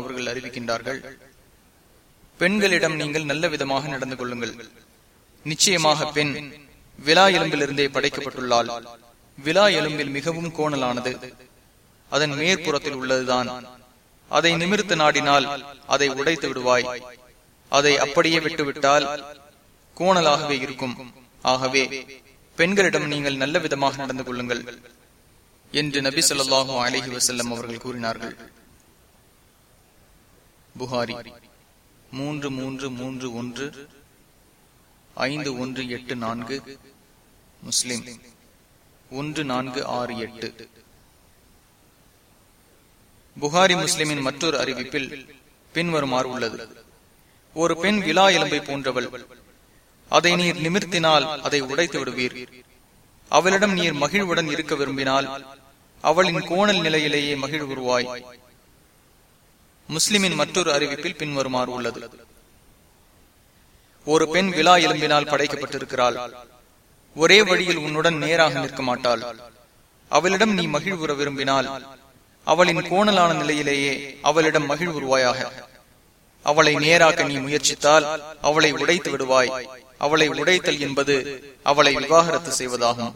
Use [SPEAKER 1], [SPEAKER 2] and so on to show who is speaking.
[SPEAKER 1] அவர்கள் அறிவிக்கின்றார்கள் பெண்களிடம் நீங்கள் நல்ல விதமாக நடந்து கொள்ளுங்கள். நிச்சயமாக பெண் விழா எலும்பிலிருந்தே படைக்கப்பட்டுள்ளால் விழா எலும்பில் மிகவும் கோணலானது. அதன் மேற்புறத்தில் உள்ளதுதான். அதை நிமிர்த்து நாடினால் அதை உடைத்து விடுவாய். அதை அப்படியே விட்டுவிட்டால் கோணலாகவே இருக்கும். ஆகவே பெண்களிடம் நீங்கள் நல்ல விதமாக நடந்து கொள்ளுங்கள் என்று நபி சொல்லாஹு அலஹி வசல்லம் அவர்கள் கூறினார்கள். புகாரி மூன்று மூன்று மூன்று ஒன்று ஐந்து ஒன்று எட்டு நான்கு முஸ்லிம் ஒன்று நான்கு ஆறு எட்டு. புகாரி முஸ்லிமின் மற்றொரு அறிவிப்பில் பின்வருமாறு உள்ளது. ஒரு பெண் விழா எலும்பை போன்றவள் அதை நீர் நிமிர்த்தினால் அதை உடைத்து விடுவீர். அவளிடம் நீர் மகிழ்வுடன் இருக்க விரும்பினால் அவளின் கோணல் நிலையிலேயே மகிழ்வுருவாய் முஸ்லிமின் மற்றொரு அறிவிப்பில் பின்வருமாறு உள்ளது. ஒரு பெண் விழா எலும்பினால் படைக்கப்பட்டிருக்கிறாள். ஒரே வழியில் உன்னுடன் நேராக நிற்க மாட்டாள். அவளிடம் நீ மகிழ்வுற விரும்பினால் அவளின் கோணலான நிலையிலேயே அவளிடம் மகிழ்வுருவாயாக அவளை நேராக்க நீ முயற்சித்தால் அவளை உடைத்து விடுவாய். அவளை உடைத்தல் என்பது அவளை விவாகரத்து செய்வதாகும்.